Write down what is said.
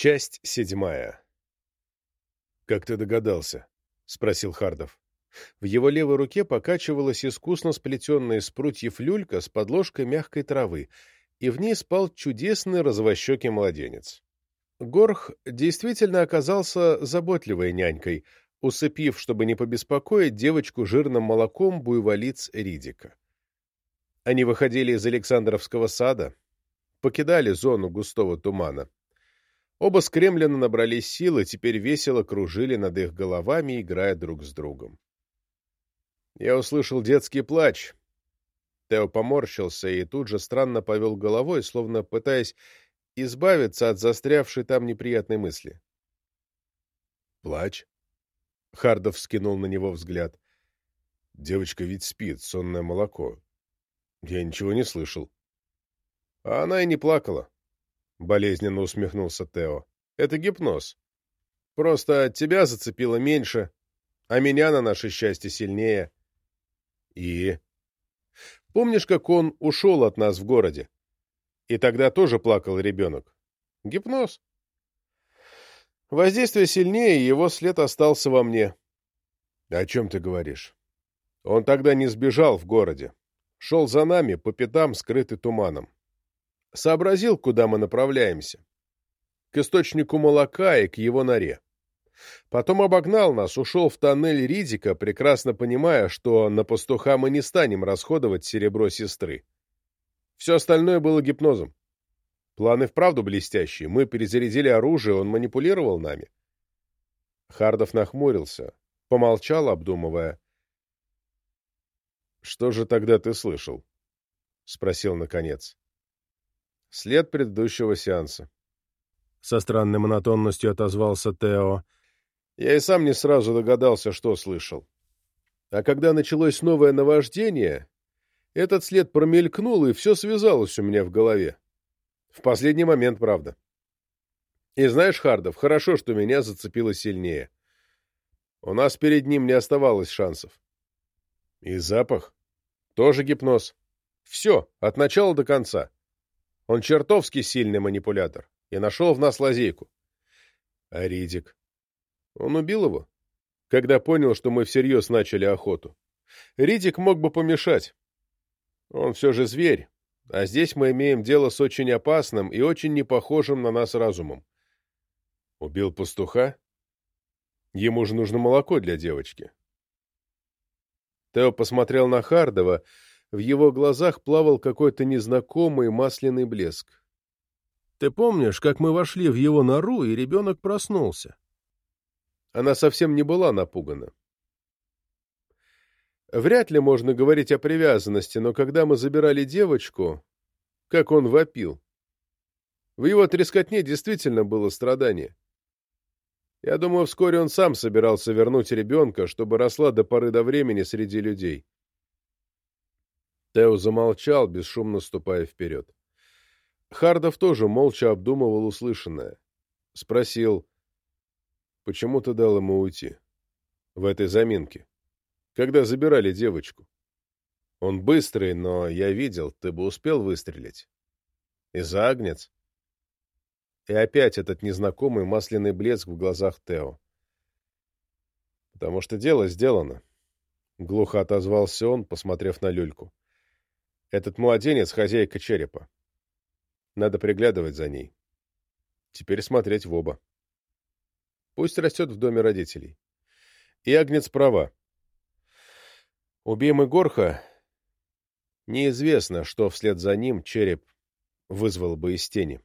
Часть седьмая. «Как ты догадался?» — спросил Хардов. В его левой руке покачивалась искусно сплетенная из прутьев люлька с подложкой мягкой травы, и в ней спал чудесный розовощекий младенец. Горх действительно оказался заботливой нянькой, усыпив, чтобы не побеспокоить девочку жирным молоком буйволиц Ридика. Они выходили из Александровского сада, покидали зону густого тумана. Оба с Кремлина набрались силы, теперь весело кружили над их головами, играя друг с другом. Я услышал детский плач. Тео поморщился и тут же странно повел головой, словно пытаясь избавиться от застрявшей там неприятной мысли. «Плач?» — Хардов скинул на него взгляд. «Девочка ведь спит, сонное молоко. Я ничего не слышал». А она и не плакала. Болезненно усмехнулся Тео. Это гипноз. Просто от тебя зацепило меньше, а меня на наше счастье сильнее. И? Помнишь, как он ушел от нас в городе? И тогда тоже плакал ребенок. Гипноз. Воздействие сильнее, его след остался во мне. О чем ты говоришь? Он тогда не сбежал в городе. Шел за нами, по пятам, скрытый туманом. Сообразил, куда мы направляемся. К источнику молока и к его норе. Потом обогнал нас, ушел в тоннель Ридика, прекрасно понимая, что на пастуха мы не станем расходовать серебро сестры. Все остальное было гипнозом. Планы вправду блестящие. Мы перезарядили оружие, он манипулировал нами. Хардов нахмурился, помолчал, обдумывая. — Что же тогда ты слышал? — спросил наконец. След предыдущего сеанса. Со странной монотонностью отозвался Тео. Я и сам не сразу догадался, что слышал. А когда началось новое наваждение, этот след промелькнул, и все связалось у меня в голове. В последний момент, правда. И знаешь, Хардов, хорошо, что меня зацепило сильнее. У нас перед ним не оставалось шансов. И запах? Тоже гипноз. Все, от начала до конца. Он чертовски сильный манипулятор и нашел в нас лазейку. А Ридик? Он убил его, когда понял, что мы всерьез начали охоту. Ридик мог бы помешать. Он все же зверь, а здесь мы имеем дело с очень опасным и очень непохожим на нас разумом. Убил пастуха? Ему же нужно молоко для девочки. Тео посмотрел на Хардова, в его глазах плавал какой-то незнакомый масляный блеск. «Ты помнишь, как мы вошли в его нору, и ребенок проснулся?» Она совсем не была напугана. Вряд ли можно говорить о привязанности, но когда мы забирали девочку, как он вопил. В его трескотне действительно было страдание. Я думаю, вскоре он сам собирался вернуть ребенка, чтобы росла до поры до времени среди людей. Тео замолчал, бесшумно ступая вперед. Хардов тоже молча обдумывал услышанное. Спросил, почему ты дал ему уйти? В этой заминке. Когда забирали девочку. Он быстрый, но я видел, ты бы успел выстрелить. Из-за агнец? И опять этот незнакомый масляный блеск в глазах Тео. Потому что дело сделано. Глухо отозвался он, посмотрев на люльку. Этот младенец — хозяйка черепа. Надо приглядывать за ней. Теперь смотреть в оба. Пусть растет в доме родителей. И Агнец права. Убей мы Горха, неизвестно, что вслед за ним череп вызвал бы из тени.